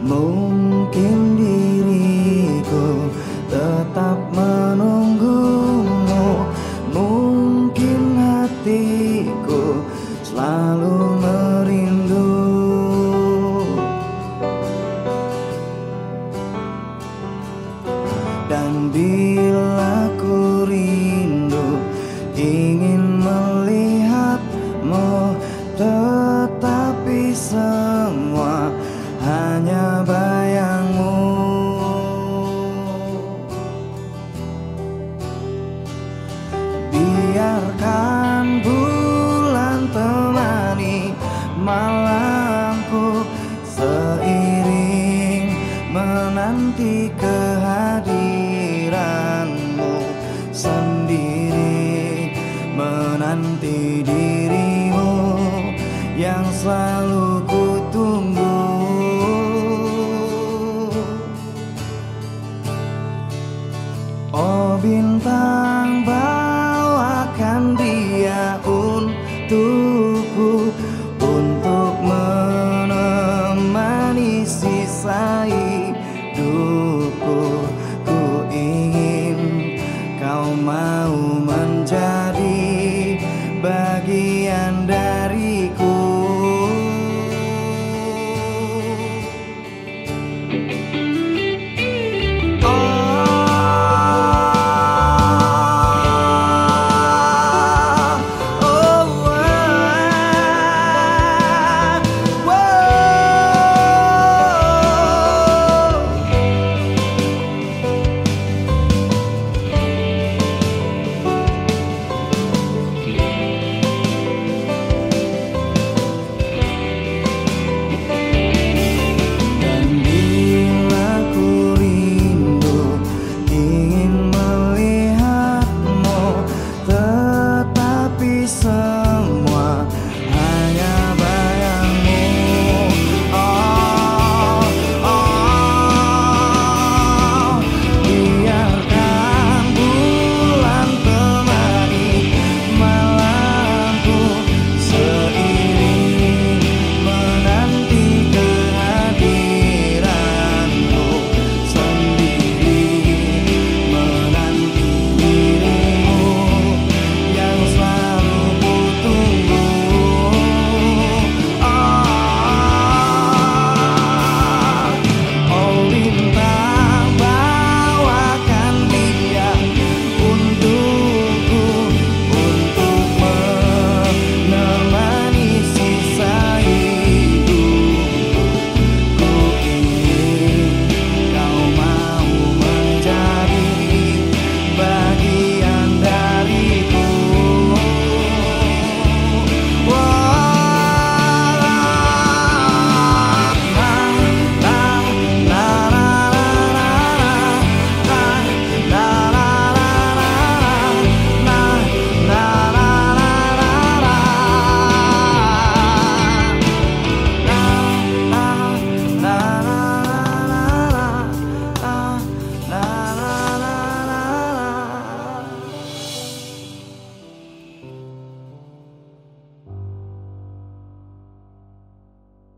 Mungkin diriku tetap menunggumu ingin melihatmu Tetapi semua hanya bayangmu. Biarkan bulan temani malamku Seiring menanti kehadiranmu nanti dirimu yang selalu ku tunggu Oh bintang.